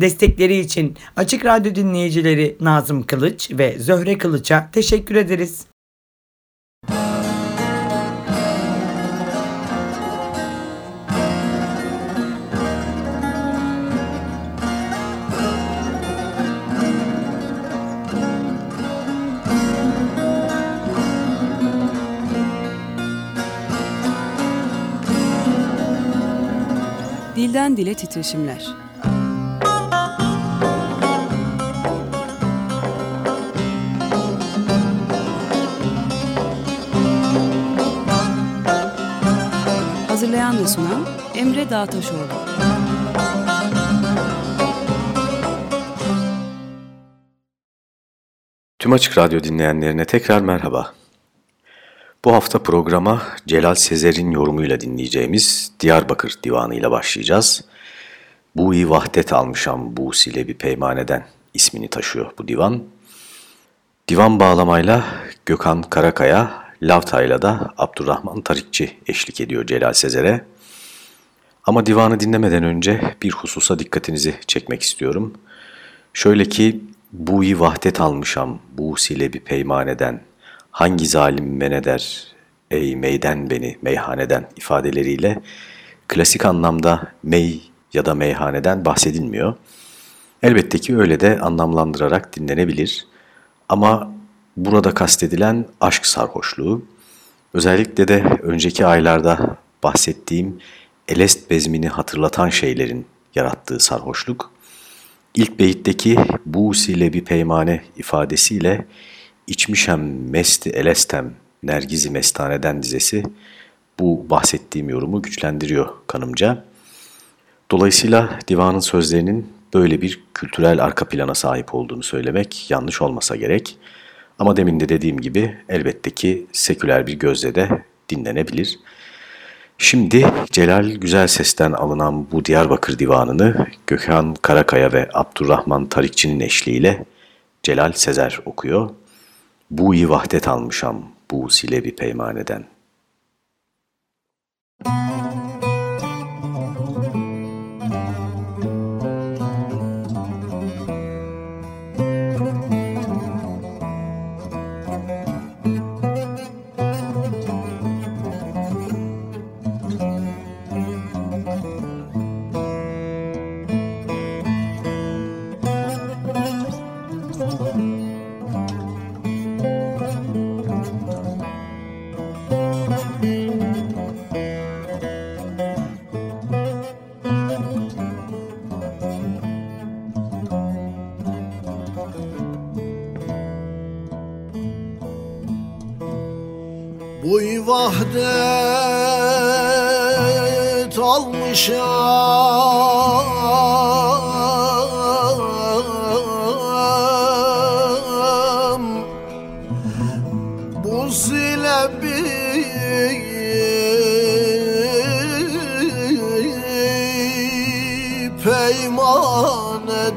Destekleri için Açık Radyo dinleyicileri Nazım Kılıç ve Zöhre Kılıç'a teşekkür ederiz. Dilden Dile Titreşimler Hazırlayan ve sunan Emre Dağtaşoğlu. Tüm Açık Radyo dinleyenlerine tekrar merhaba. Bu hafta programa Celal Sezer'in yorumuyla dinleyeceğimiz Diyarbakır Divanı ile başlayacağız. Bu iyi vahdet almışam bu sile bir peymaneden ismini taşıyor bu divan. Divan bağlamayla Gökhan Karakaya, Lavta'yla da Abdurrahman Tarikçi eşlik ediyor Celal Sezer'e. Ama divanı dinlemeden önce bir hususa dikkatinizi çekmek istiyorum. Şöyle ki bu iyi vahdet almışam bu sile bir peymaneden hangi zalim men eder ey meyden beni meyhaneden ifadeleriyle klasik anlamda mey ya da meyhaneden bahsedilmiyor. Elbette ki öyle de anlamlandırarak dinlenebilir. Ama burada kastedilen aşk sarhoşluğu, özellikle de önceki aylarda bahsettiğim elest bezmini hatırlatan şeylerin yarattığı sarhoşluk, ilk beyitteki bu sile bir peymane ifadesiyle içmişem mesti elestem nergizi mestaneden dizesi bu bahsettiğim yorumu güçlendiriyor kanımca. Dolayısıyla divanın sözlerinin böyle bir kültürel arka plana sahip olduğunu söylemek yanlış olmasa gerek. Ama demin de dediğim gibi elbette ki seküler bir gözle de dinlenebilir. Şimdi Celal Güzel Ses'ten alınan bu Diyarbakır Divanı'nı Gökhan Karakaya ve Abdurrahman Tarikçi'nin eşliğiyle Celal Sezer okuyor. Bu iyi vahdet almışam bu sile bir peymaneden. Müzik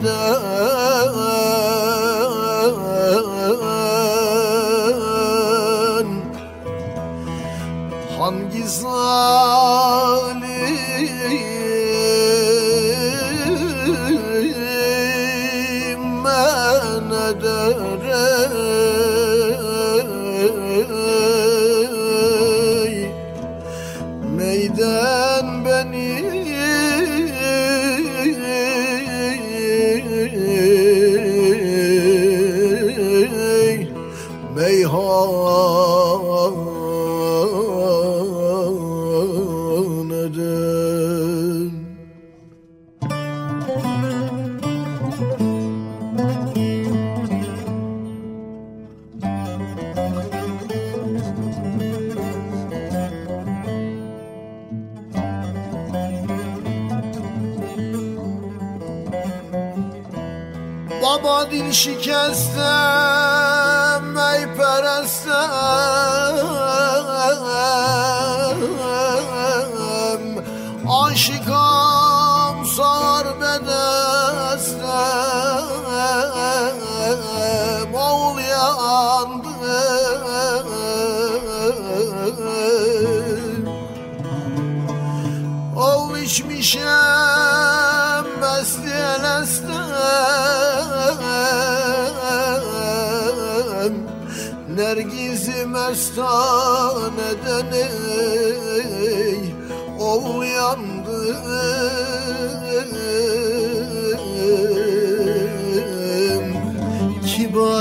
the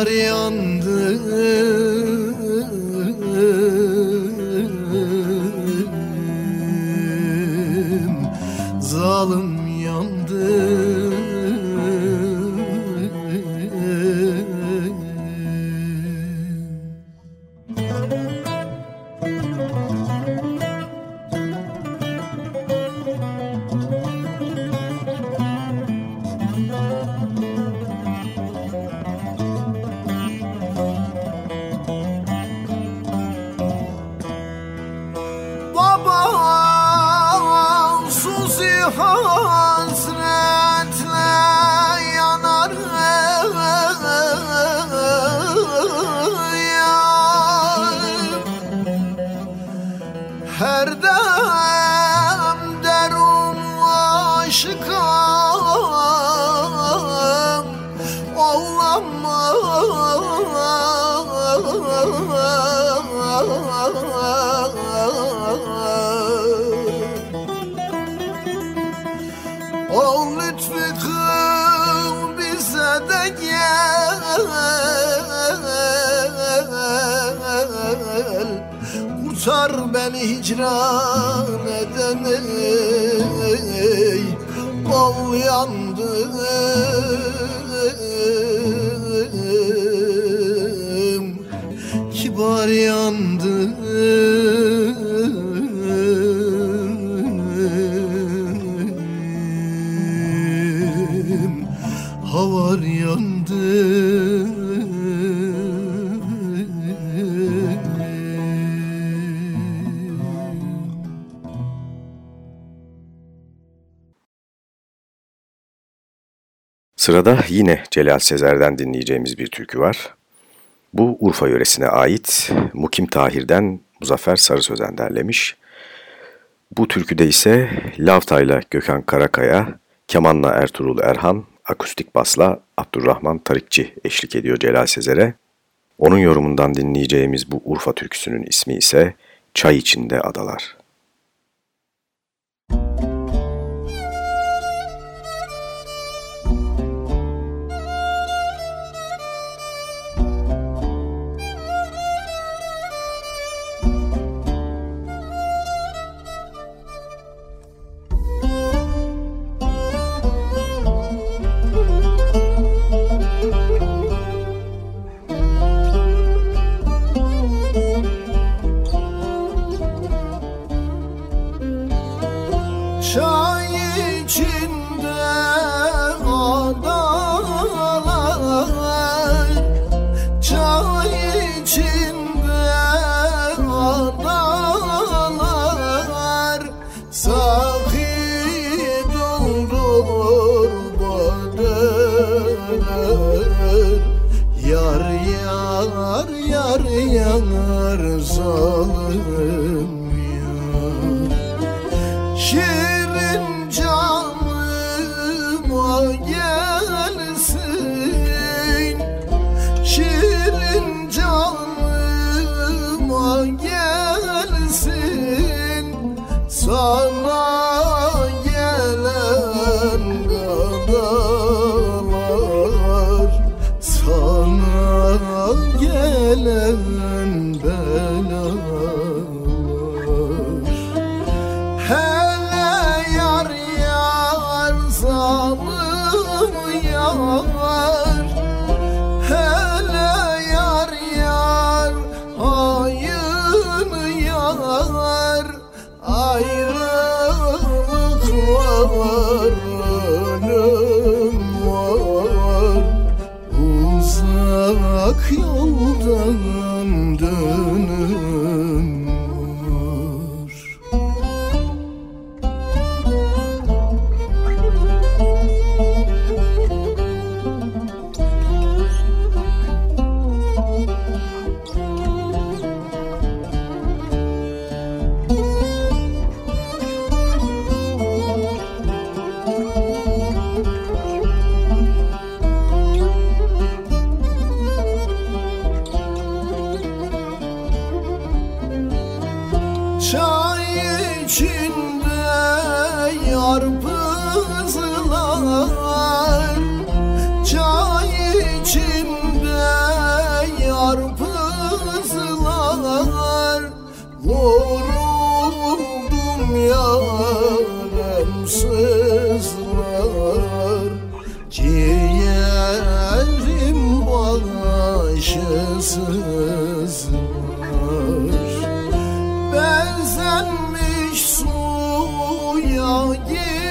Kibar Sırada yine Celal Sezer'den dinleyeceğimiz bir türkü var. Bu Urfa yöresine ait Mukim Tahir'den Muzaffer Sarı Sözen derlemiş. Bu türküde ise Lavta'yla Gökhan Karakaya, kemanla Ertuğrul Erhan, akustik basla Abdurrahman Tarikçi eşlik ediyor Celal Sezer'e. Onun yorumundan dinleyeceğimiz bu Urfa türküsünün ismi ise Çay içinde Adalar. Başı sızlar Benzenmiş suya gider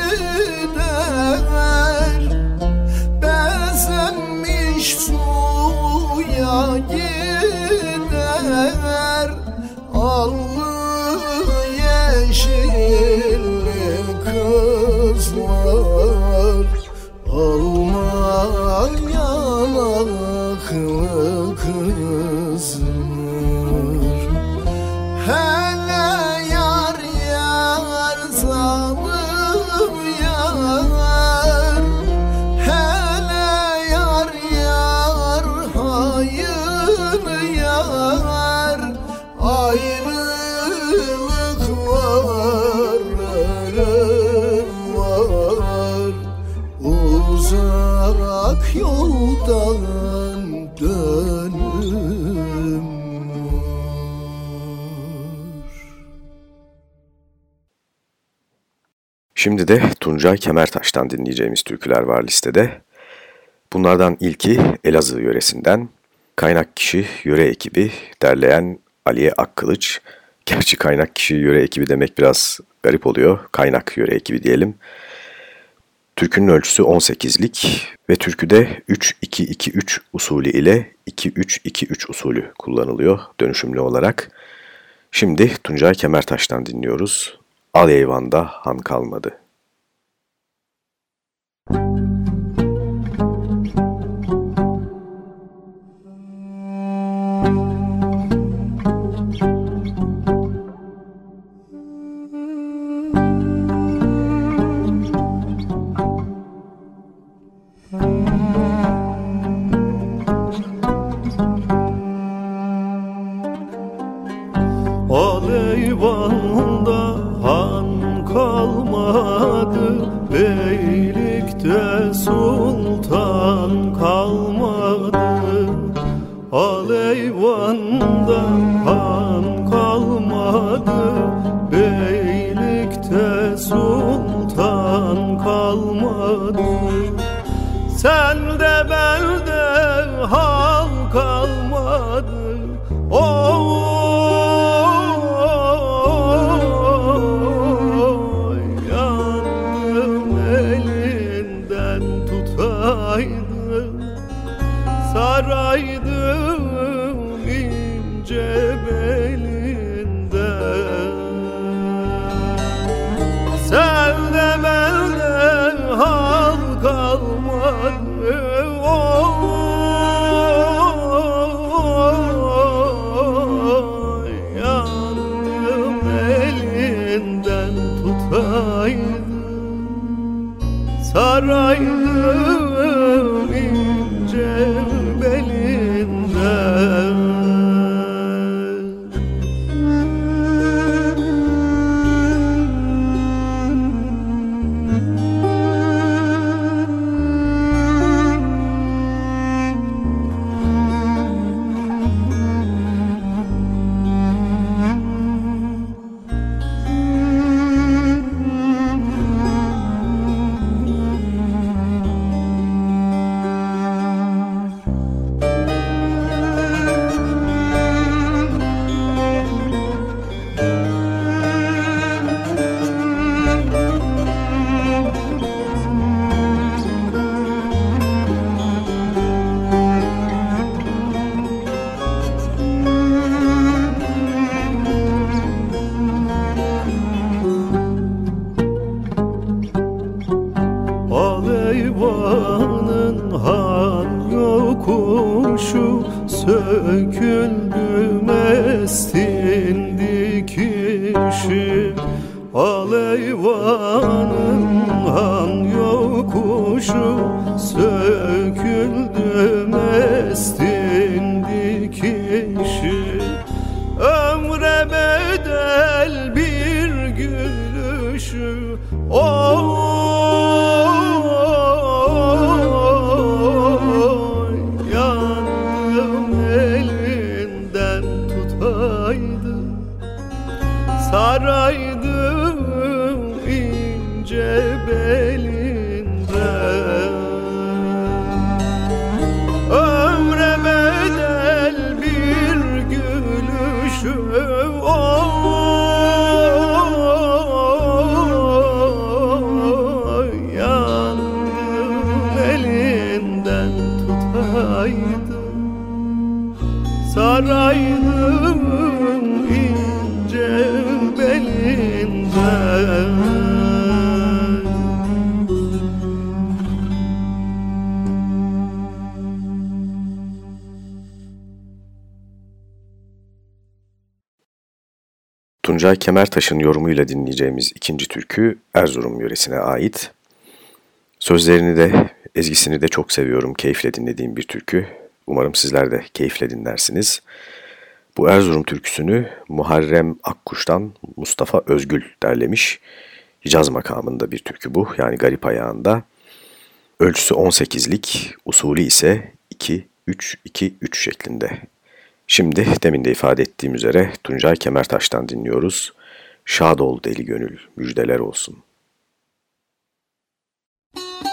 Şimdi de Tuncay Kemertaş'tan dinleyeceğimiz türküler var listede. Bunlardan ilki Elazığ yöresinden. Kaynak kişi yöre ekibi, derleyen Aliye Akkılıç. Gerçi kaynak kişi yöre ekibi demek biraz garip oluyor. Kaynak yöre ekibi diyelim. Türkünün ölçüsü 18'lik ve türküde 3-2-2-3 usulü ile 2-3-2-3 usulü kullanılıyor dönüşümlü olarak. Şimdi Tuncay Kemertaş'tan dinliyoruz. Al eyvanda han kalmadı. Aleyvanda Saraydım ince belinden Tuncay Kemertaş'ın yorumuyla dinleyeceğimiz ikinci türkü Erzurum yöresine ait. Sözlerini de, ezgisini de çok seviyorum, keyifle dinlediğim bir türkü. Umarım sizler de keyifle dinlersiniz. Bu Erzurum türküsünü Muharrem Akkuş'tan Mustafa Özgül derlemiş. Hicaz makamında bir türkü bu, yani garip ayağında. Ölçüsü 18'lik, usulü ise 2-3-2-3 şeklinde. Şimdi demin de ifade ettiğim üzere Tuncay Kemertaş'tan dinliyoruz. Şad ol deli gönül, müjdeler olsun. Şad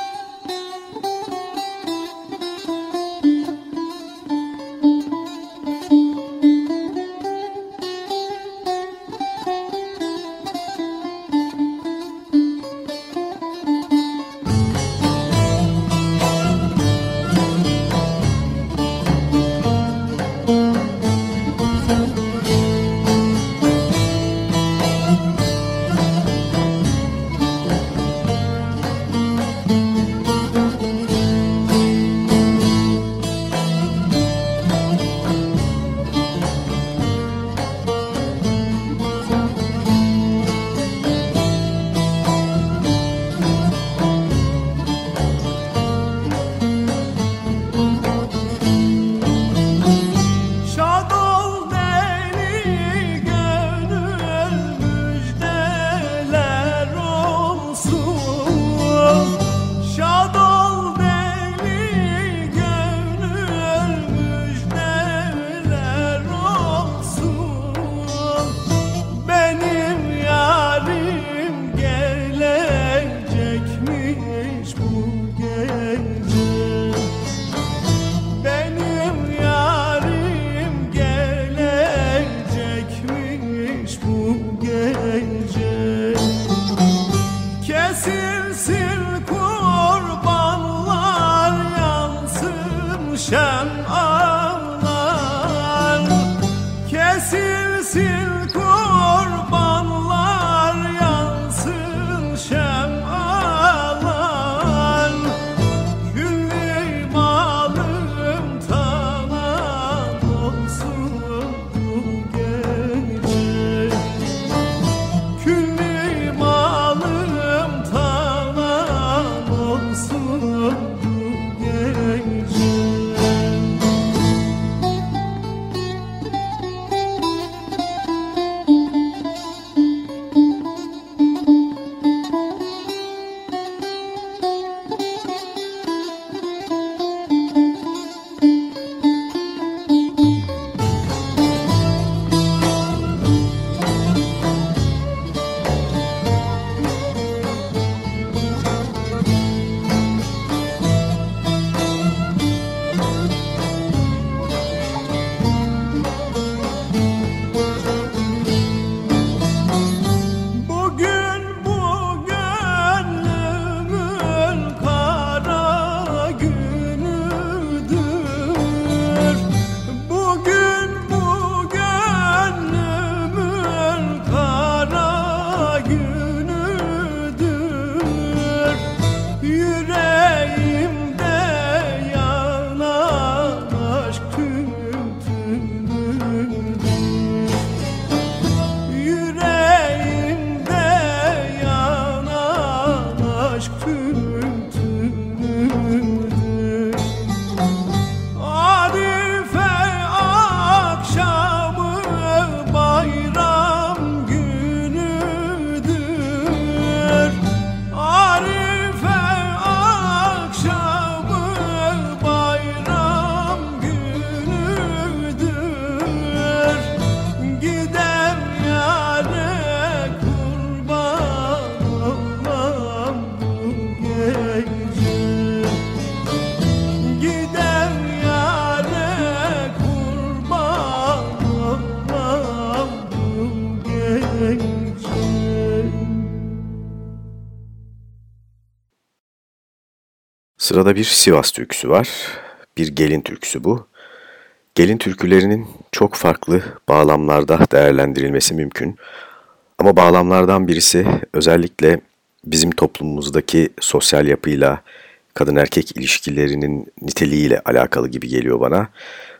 Sırada bir Sivas türküsü var. bir gelin türküsü bu. Gelin türkülerinin çok farklı bağlamlarda değerlendirilmesi mümkün. Ama bağlamlardan birisi özellikle bizim toplumumuzdaki sosyal yapıyla, kadın erkek ilişkilerinin niteliğiyle alakalı gibi geliyor bana.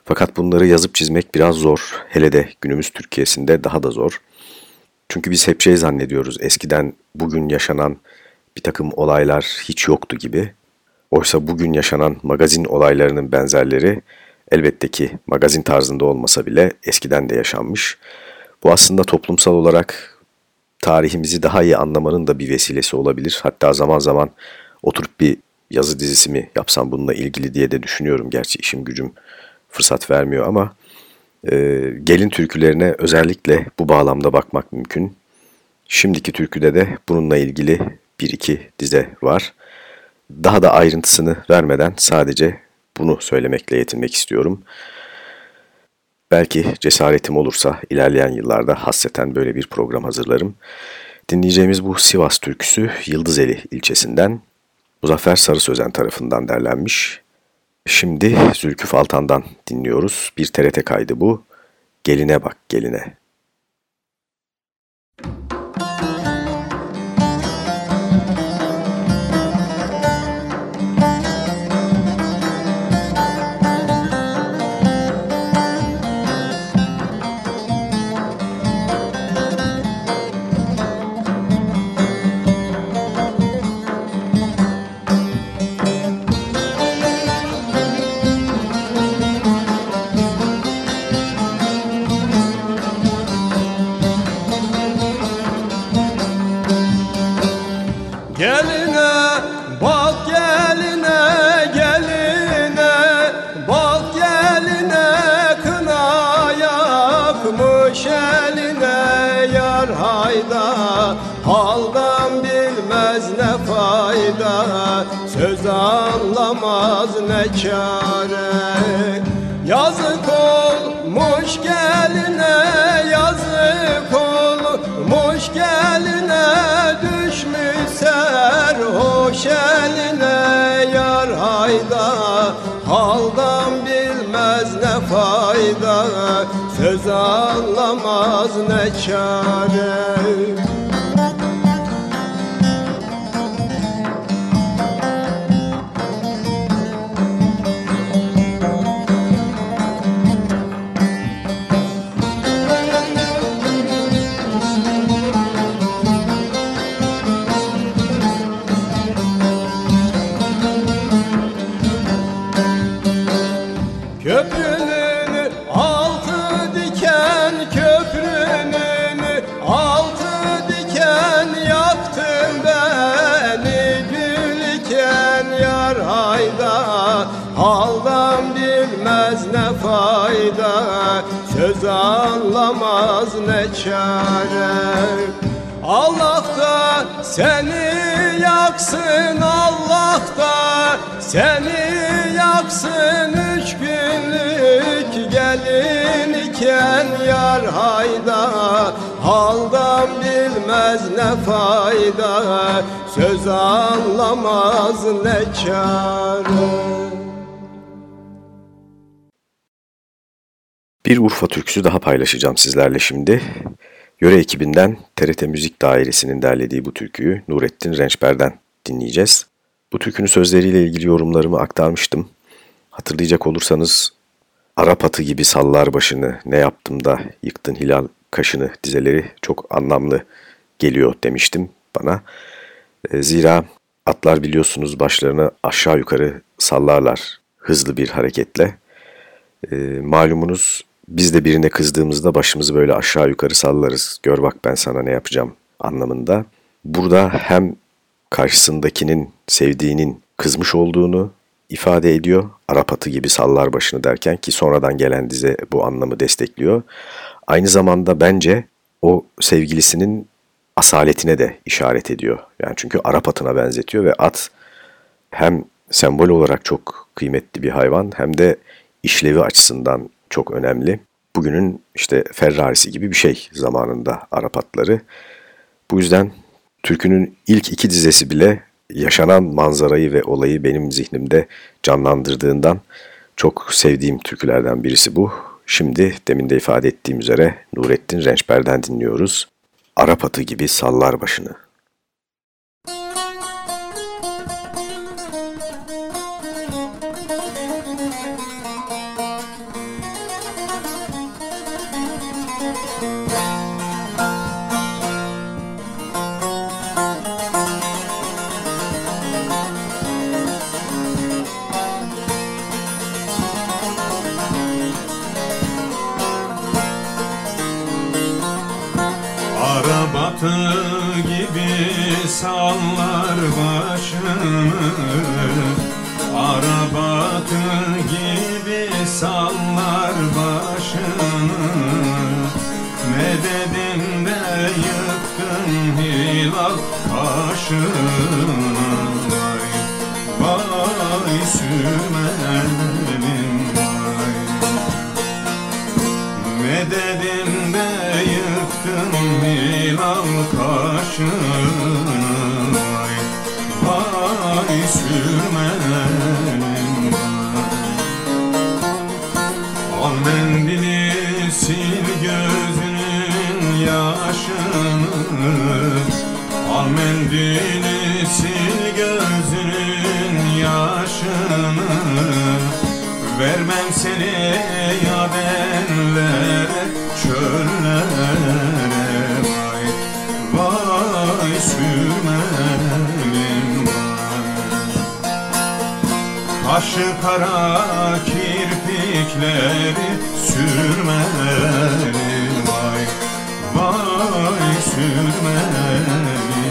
Fakat bunları yazıp çizmek biraz zor. Hele de günümüz Türkiye'sinde daha da zor. Çünkü biz hep şey zannediyoruz. Eskiden bugün yaşanan bir takım olaylar hiç yoktu gibi. Oysa bugün yaşanan magazin olaylarının benzerleri elbette ki magazin tarzında olmasa bile eskiden de yaşanmış. Bu aslında toplumsal olarak tarihimizi daha iyi anlamanın da bir vesilesi olabilir. Hatta zaman zaman oturup bir yazı dizisi mi yapsam bununla ilgili diye de düşünüyorum. Gerçi işim gücüm fırsat vermiyor ama e, gelin türkülerine özellikle bu bağlamda bakmak mümkün. Şimdiki türküde de bununla ilgili bir iki dize var. Daha da ayrıntısını vermeden sadece bunu söylemekle yetinmek istiyorum. Belki cesaretim olursa ilerleyen yıllarda hasreten böyle bir program hazırlarım. Dinleyeceğimiz bu Sivas türküsü Yıldızeli ilçesinden Muzaffer Sarı Sözen tarafından derlenmiş. Şimdi Zülküf Altan'dan dinliyoruz. Bir TRT kaydı bu. Geline bak geline. Hayda haldan bilmez ne fayda. Söz anlamaz ne çare. Yazık olmuş geline yazık olmuş geline. Düşmüş serhoş eline yar hayda Haldan bilmez ne fayda Söz anlamaz ne çare çare Allah da seni yaksın Allah da seni yaksın. Üç günlük gelin iken yar hayda Haldan bilmez ne fayda. Söz anlamaz ne çare Bir Urfa türküsü daha paylaşacağım sizlerle şimdi. Yöre ekibinden TRT Müzik Dairesi'nin derlediği bu türküyü Nurettin Rençber'den dinleyeceğiz. Bu türkünün sözleriyle ilgili yorumlarımı aktarmıştım. Hatırlayacak olursanız Arap atı gibi sallar başını ne yaptım da yıktın hilal kaşını dizeleri çok anlamlı geliyor demiştim bana. E, Zira atlar biliyorsunuz başlarını aşağı yukarı sallarlar hızlı bir hareketle. E, malumunuz biz de birine kızdığımızda başımızı böyle aşağı yukarı sallarız. Gör bak ben sana ne yapacağım anlamında. Burada hem karşısındakinin sevdiğinin kızmış olduğunu ifade ediyor. Arap atı gibi sallar başını derken ki sonradan gelen dize bu anlamı destekliyor. Aynı zamanda bence o sevgilisinin asaletine de işaret ediyor. Yani çünkü Arap atına benzetiyor ve at hem sembol olarak çok kıymetli bir hayvan hem de işlevi açısından çok önemli. Bugünün işte Ferrari'si gibi bir şey zamanında Arap atları. Bu yüzden türkünün ilk iki dizesi bile yaşanan manzarayı ve olayı benim zihnimde canlandırdığından Çok sevdiğim türkülerden birisi bu. Şimdi demin de ifade ettiğim üzere Nurettin Rençber'den dinliyoruz. Arap atı gibi sallar başını. Arabatı gibi sallar başını Arabatı gibi sallar başını Mededin de yıktın hilal kaşını Vay, vay Sümer'im vay. Mededin de yıktın hilal kaşını Vay, vay sürmenim Al mendili sil gözünün yaşını. Al mendili sil gözünün yaşını. Vermem seni yadenlere, çöllere Kaşı kara kirpikleri sürmeli Vay, vay sürmelim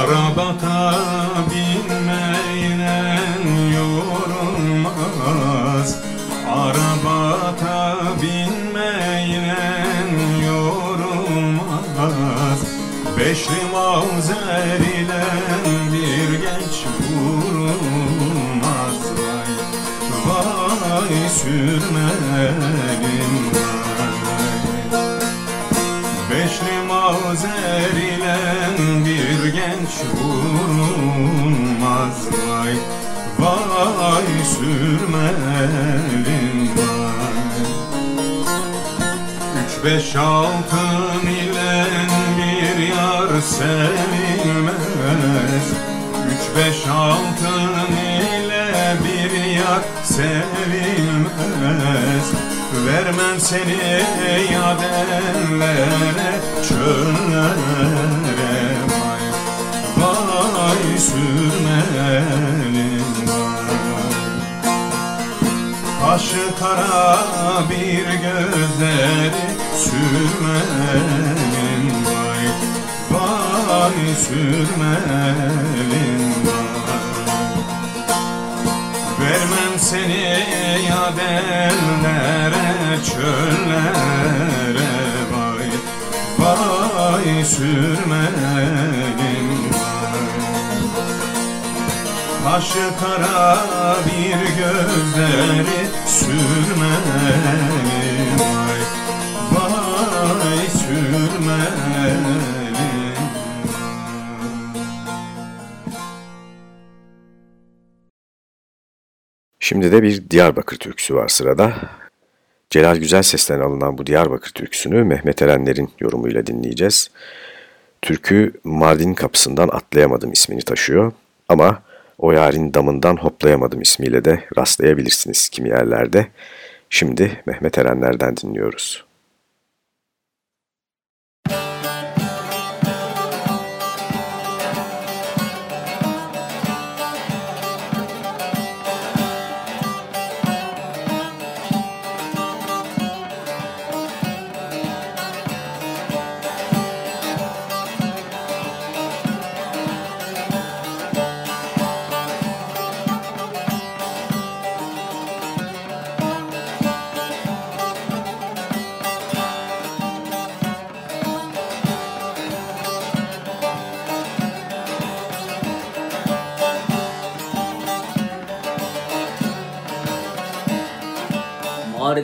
Arabata binmeyle yorulmaz. Arabata binmeyle yorulmaz. Beşli mavzer ile bir genç vurulmaz. Vay, vay sürmelim vay Beşli mazer ile vurulmaz vay Vay sürmelim vay. Üç beş altın ile bir yar sevilmez. Üç beş altın ile bir yar sevilmez. Vermem seni yadenlere, çöllere Vay Kaşı kara bir gözleri sürmelim Vay, vay sürmelim vay. Vermem seni yadenlere, çöllere Vay, vay sürmelim Kaşı kara bir gözleri sürmelim Vay, vay sürmelim Şimdi de bir Diyarbakır türküsü var sırada. Celal Güzel Ses'ten alınan bu Diyarbakır türküsünü Mehmet Erenler'in yorumuyla dinleyeceğiz. Türkü Mardin kapısından atlayamadım ismini taşıyor ama o yarın damından hoplayamadım ismiyle de rastlayabilirsiniz kimi yerlerde. Şimdi Mehmet Erenler'den dinliyoruz.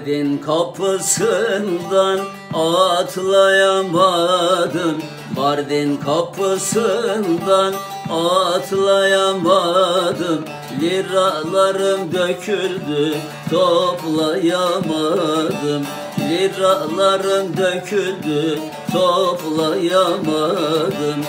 Mardin kapısından atlayamadım. Mardin kapısından atlayamadım. Liralarım döküldü toplayamadım. Liralarım döküldü toplayamadım.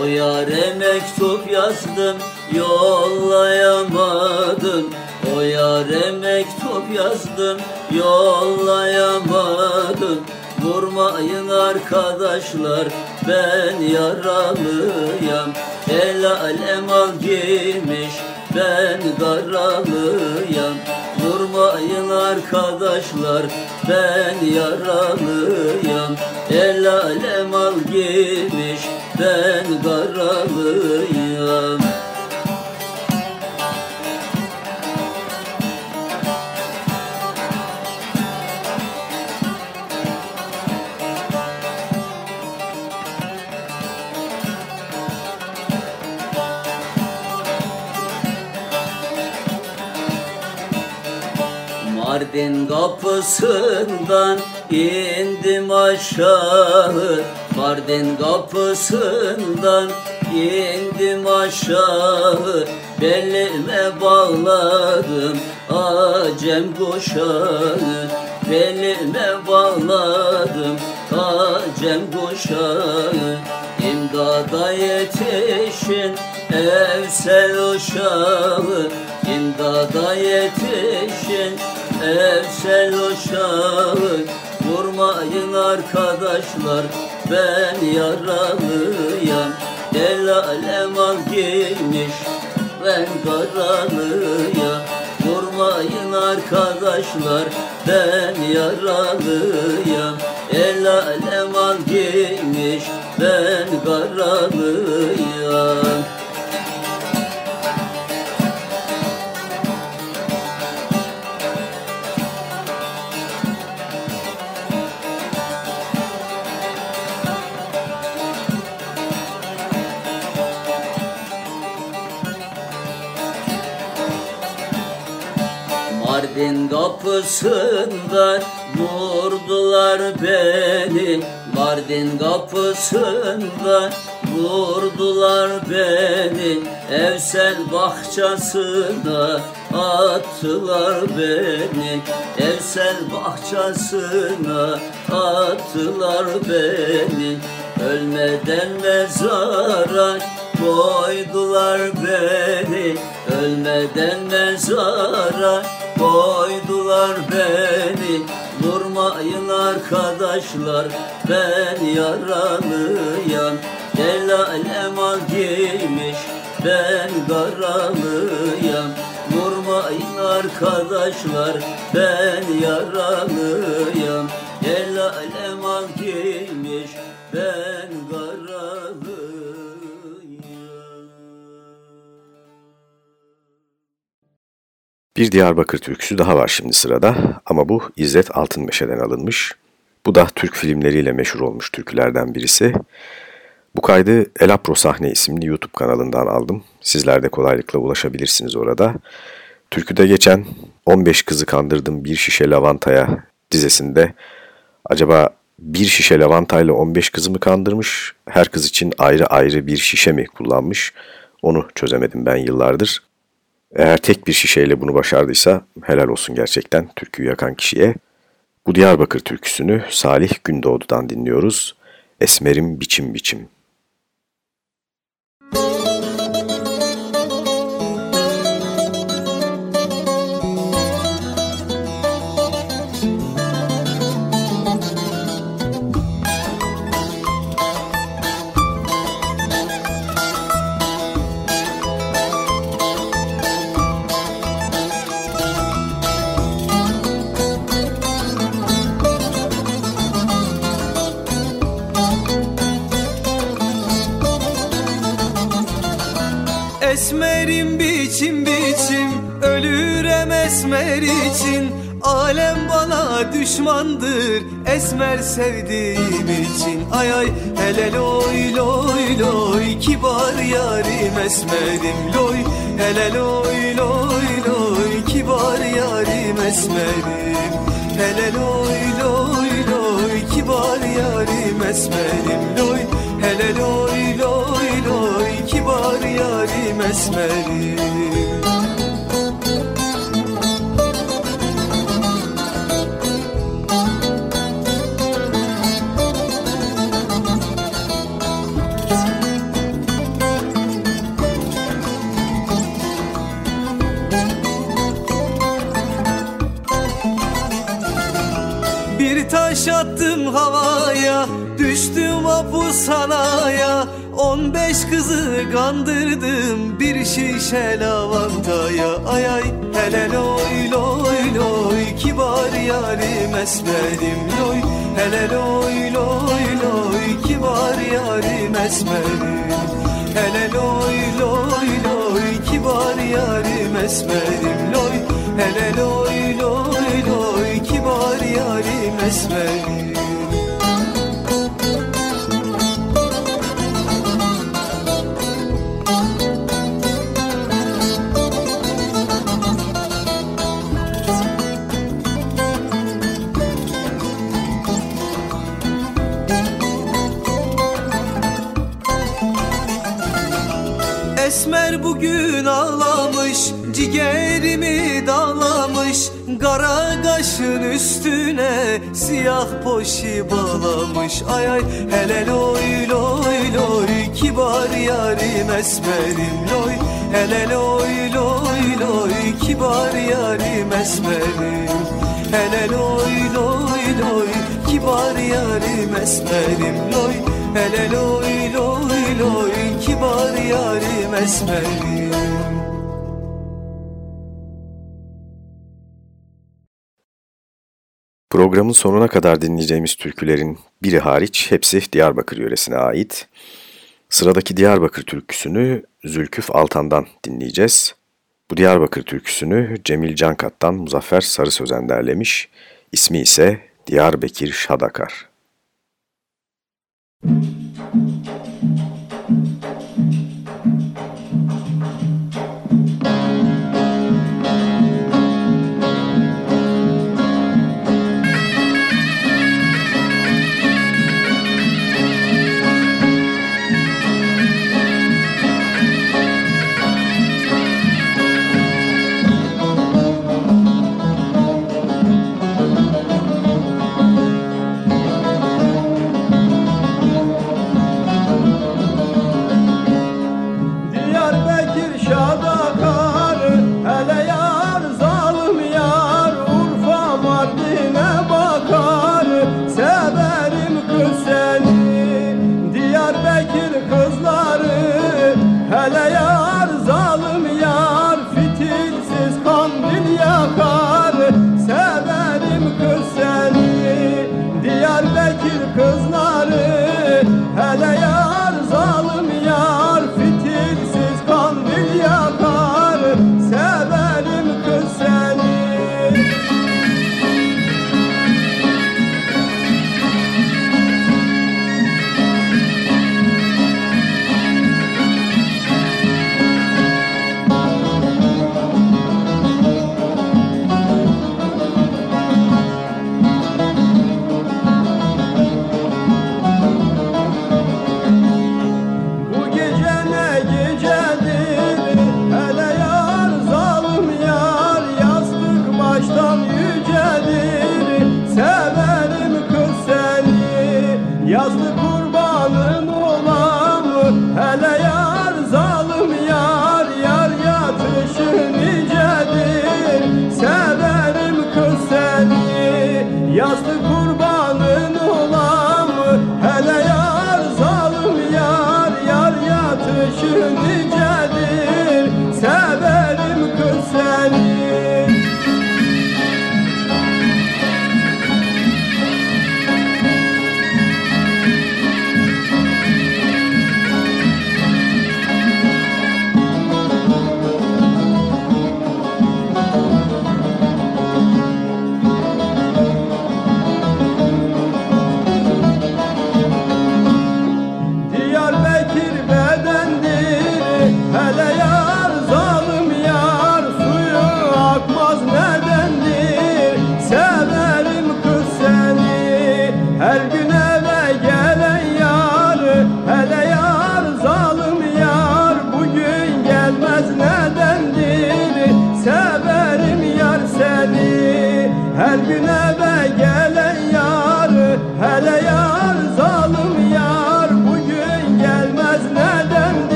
O yare mektup yazdım yollayamadım. O yare mektup yazdım yollayamadım. Vurmayın arkadaşlar ben yaralıyam El alem al giymiş ben karalıyam Vurmayın arkadaşlar ben yaralıyam El alem al giymiş ben karalıyam Mardin kapısından indim aşağı. Mardin kapısından indim aşağı. Belime bağladım acem kuşağı. Belime bağladım acem kuşağı. İmdada yetişin evsel uşağı. İmdada yetişin evsel uşağı Vurmayın arkadaşlar ben yaralıyam El alem al giymiş ben karalıyam Vurmayın arkadaşlar ben yaralıyam El alem al giymiş ben karalıyam Mardin kapısında vurdular beni. Mardin kapısında vurdular beni. Evsel bahçesine attılar beni. Evsel bahçesine attılar beni. Ölmeden mezara koydular beni. Ölmeden mezara koydular beni Vurmayın arkadaşlar ben yaralıyam El alem al giymiş ben karalıyam Vurmayın arkadaşlar ben yaralıyam El alem Bir Diyarbakır türküsü daha var şimdi sırada ama bu İzzet Altınmeşe'den alınmış. Bu da Türk filmleriyle meşhur olmuş türkülerden birisi. Bu kaydı Elapro Sahne isimli YouTube kanalından aldım. Sizler de kolaylıkla ulaşabilirsiniz orada. Türküde geçen 15 kızı kandırdım bir şişe lavantaya dizesinde acaba bir şişe lavantayla 15 kızı mı kandırmış, her kız için ayrı ayrı bir şişe mi kullanmış onu çözemedim ben yıllardır. Eğer tek bir şişeyle bunu başardıysa helal olsun gerçekten türküyü yakan kişiye. Bu Diyarbakır türküsünü Salih Gündoğdu'dan dinliyoruz. Esmerim biçim biçim. Alem bana düşmandır. Esmer sevdiğim için. Ay ay hele loy loy loy. Kibar yarim esmerim loy. Hele loy loy loy. Kibar yarim esmerim. Hele loy loy loy. Kibar yarim esmerim loy. Hele loy loy loy. Kibar yarim esmerim Taş attım havaya Düştüm hapishanaya On beş kızı kandırdım Bir şişe lavantaya. Ay ay hele loy loy loy Kibar yarim esmerim loy. Hele loy loy loy Kibar yarim esmerim. Hele loy loy loy Kibar yarim esmerim loy. Hele loy loy esmerim Esmer bugün ağlamış Ciğerimi dağlamış Kara kaşın üstüne Siyah poşi bağlamış. Ay ay hele loy loy loy Kibar yarim esmerim loy. Hele loy loy loy Kibar yarim esmerim. Hele loy loy loy Kibar yarim esmerim loy. Hele loy loy loy Kibar yarim esmerim Programın sonuna kadar dinleyeceğimiz türkülerin biri hariç hepsi Diyarbakır yöresine ait. Sıradaki Diyarbakır türküsünü Zülküf Altan'dan dinleyeceğiz. Bu Diyarbakır türküsünü Cemil Cankat'tan Muzaffer Sarı Sözen derlemiş. İsmi ise Diyarbakır Şadakar. Diyarbakır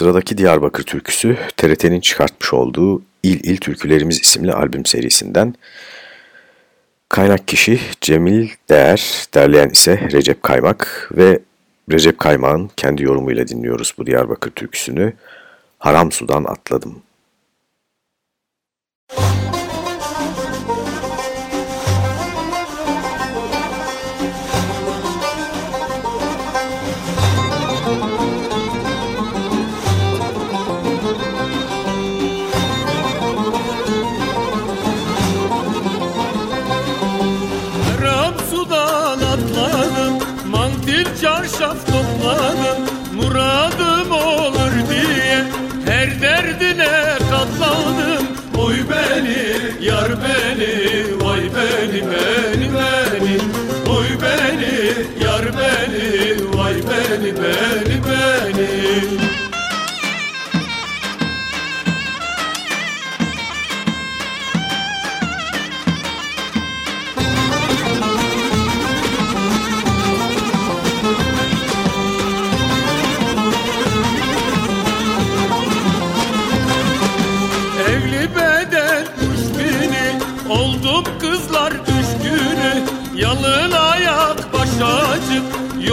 Sıradaki Diyarbakır türküsü TRT'nin çıkartmış olduğu İl İl Türkülerimiz isimli albüm serisinden. Kaynak kişi Cemil Değer, derleyen ise Recep Kaymak ve Recep Kaymak'ın kendi yorumuyla dinliyoruz bu Diyarbakır türküsünü. Haram sudan atladım. Haram çarşaf topladım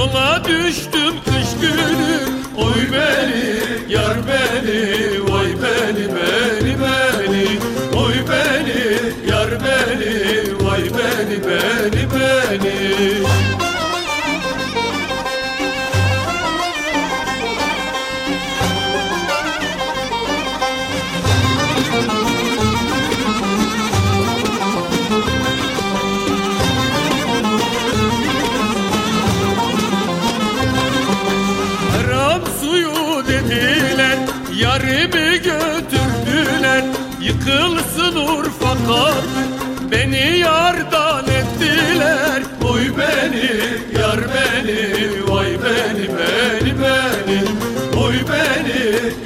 Yola düştüm kış günü. Oy beni yar beni Vay beni beni beni. Oy beni yar beni Vay beni beni beni Yıkılsın Urfa Beni yardan ettiler Oy beni yar beni Vay beni beni beni Oy beni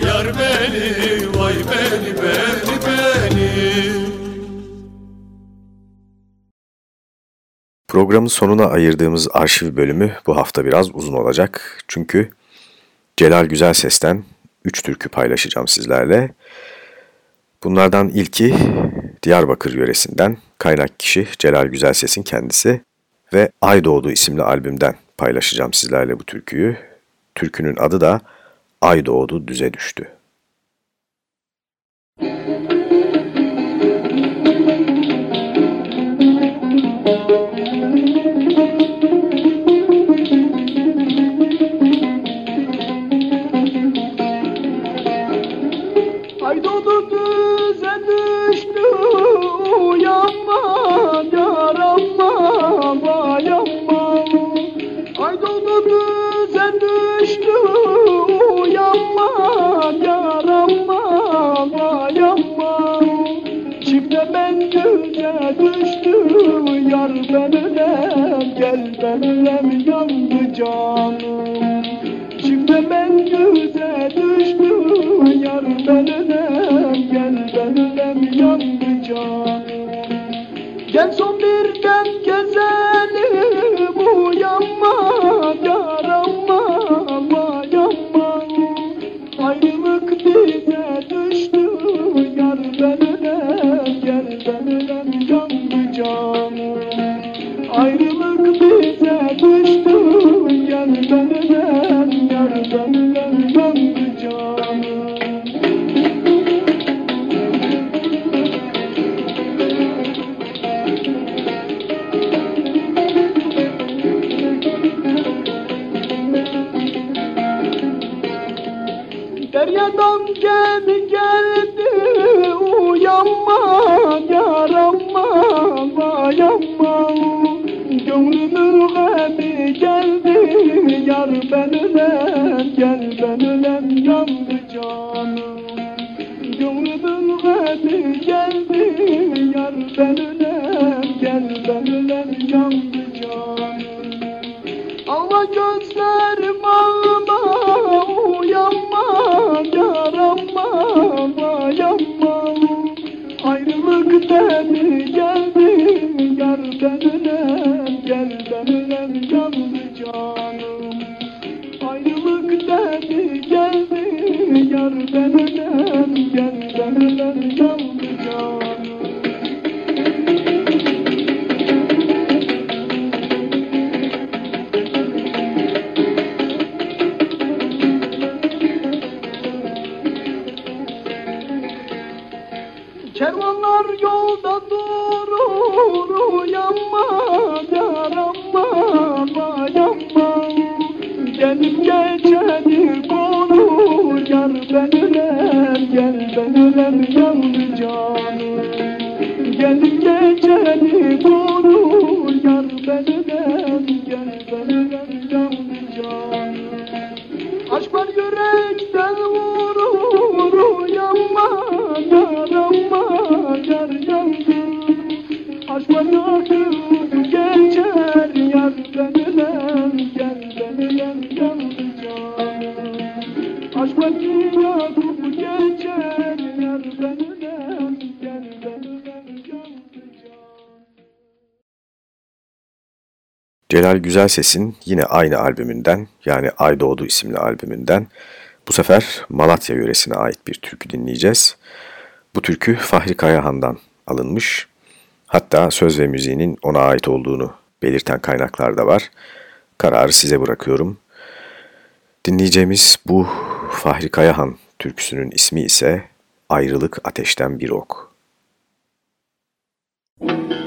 yar beni Vay beni beni beni Programın sonuna ayırdığımız arşiv bölümü bu hafta biraz uzun olacak. Çünkü Celal Güzel Ses'ten 3 türkü paylaşacağım sizlerle. Bunlardan ilki Diyarbakır yöresinden kaynak kişi Celal Güzel Ses'in kendisi ve Ay Doğdu isimli albümden paylaşacağım sizlerle bu türküyü. Türkünün adı da Ay Doğdu Düze Düştü. Ay benimle yandı canım Şimdi ben güze düştüm yar benimle gel benimle yandı canım Gel son bir dem Deryadan gemi geldi? Uyanma yaramma vay aman Gönlümün gemi geldi yar benimle gel benimle yandı canım. Gönlümün gemi geldi yar benimle gel Celal Güzel Ses'in yine aynı albümünden yani Ay Doğdu isimli albümünden bu sefer Malatya yöresine ait bir türkü dinleyeceğiz. Bu türkü Fahri Kayahan'dan alınmış. Hatta söz ve müziğinin ona ait olduğunu belirten kaynaklar da var. Kararı size bırakıyorum. Dinleyeceğimiz bu Fahri Kayahan türküsünün ismi ise Ayrılık Ateşten Bir Ok. Müzik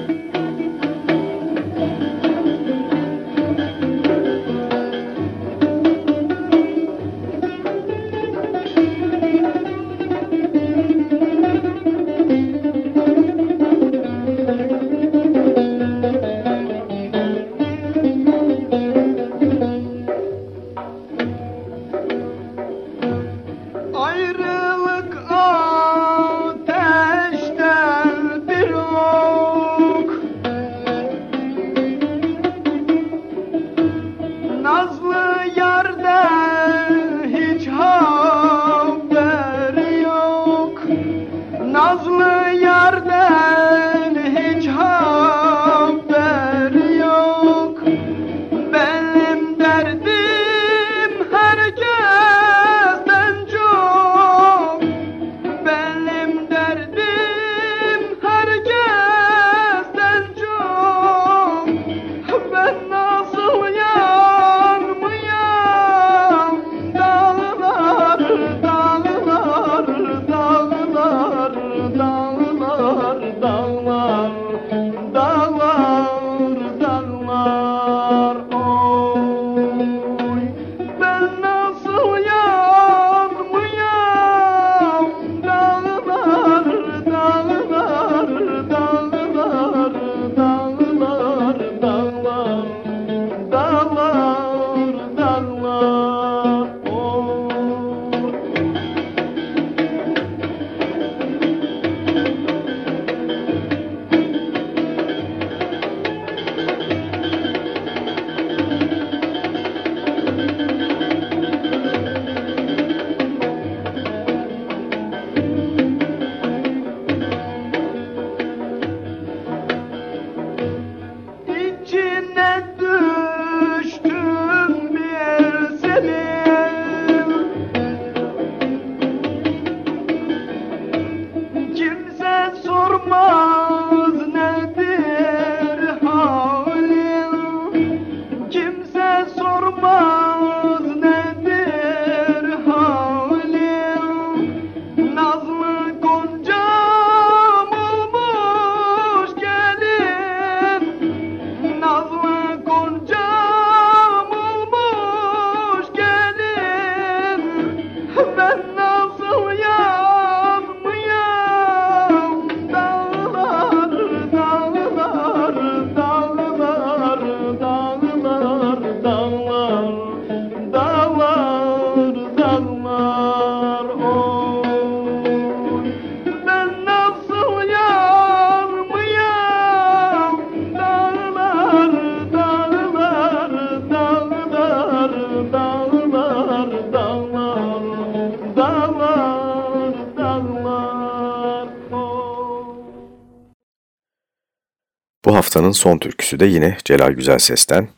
Haftanın son türküsü de yine Celal Güzel Ses'ten.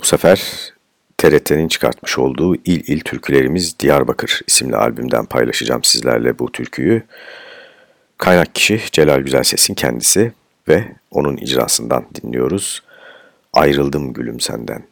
Bu sefer TRT'nin çıkartmış olduğu İl İl Türkülerimiz Diyarbakır isimli albümden paylaşacağım sizlerle bu türküyü. Kaynak kişi Celal Güzel Ses'in kendisi ve onun icrasından dinliyoruz. Ayrıldım gülüm senden.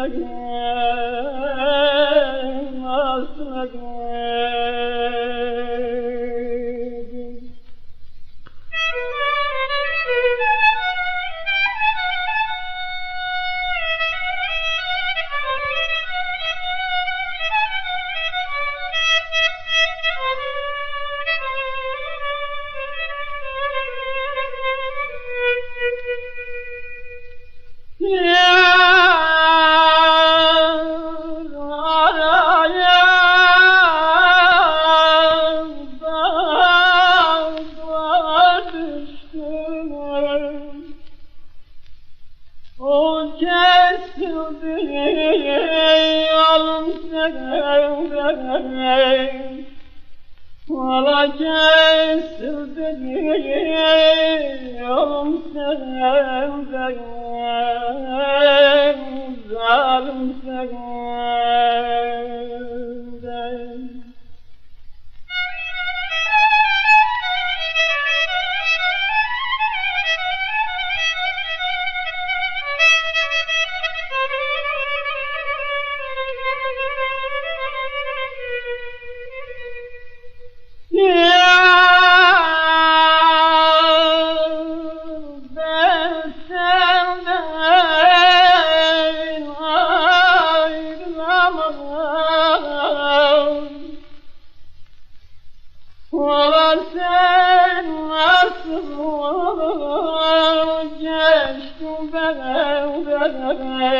Aslına gel, aslına gel. Amen.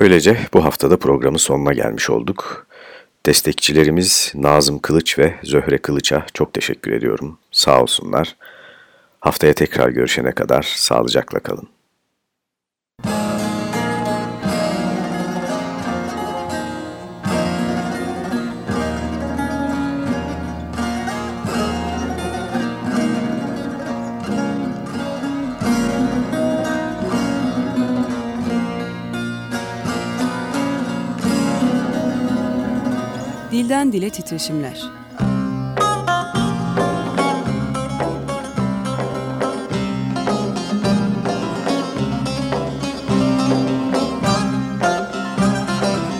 Böylece bu haftada programın sonuna gelmiş olduk. Destekçilerimiz Nazım Kılıç ve Zöhre Kılıç'a çok teşekkür ediyorum. Sağ olsunlar. Haftaya tekrar görüşene kadar sağlıcakla kalın. Dilden dile titreşimler.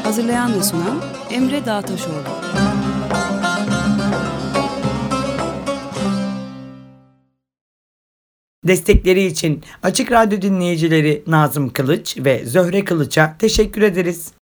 Hazırlayan ve sunan Emre Dağtaşoğlu. Destekleri için Açık Radyo dinleyicileri Nazım Kılıç ve Zöhre Kılıç'a teşekkür ederiz.